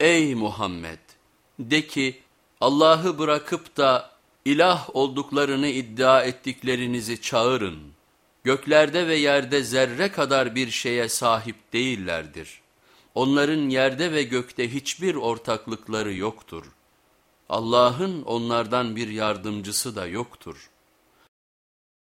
Ey Muhammed! De ki Allah'ı bırakıp da ilah olduklarını iddia ettiklerinizi çağırın. Göklerde ve yerde zerre kadar bir şeye sahip değillerdir. Onların yerde ve gökte hiçbir ortaklıkları yoktur. Allah'ın onlardan bir yardımcısı da yoktur.''